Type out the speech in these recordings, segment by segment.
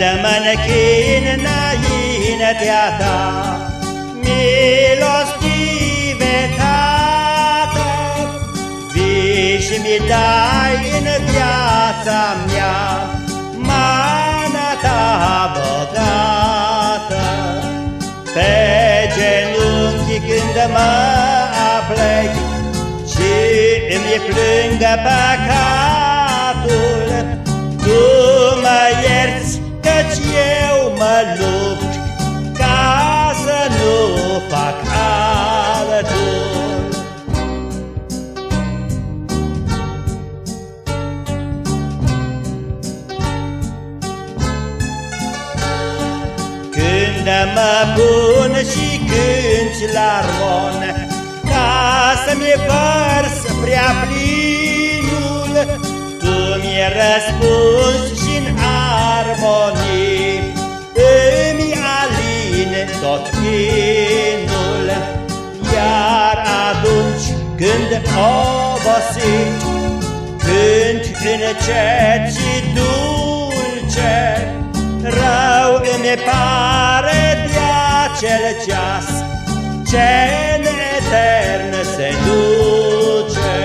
Când mă închin înaintea ta, milostive Tată, vii și mi dai în viața mea mana ta bogată. Pe genunchi când mă aplec și îmi plângă păcatul, mă pun și cânti la armon, ca să-mi vărs prea plinul, Tu mi-e răspuns și-n armonii, Îmi aline tot chinul, Iar atunci când obosit, Cânt încet și dulce, Rău îmi pare de acel ceas Ce-n etern se duce.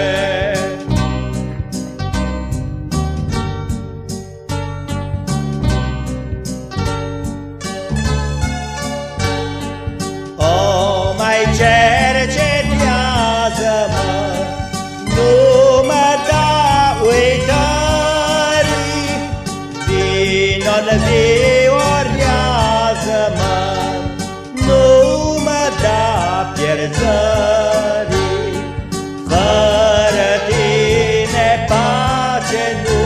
O, mai cercetează-mă Nu mă da uitării Vino-n viorează-mă pierzării Fără tine pace nu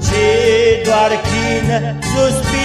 Ci doar chin suspine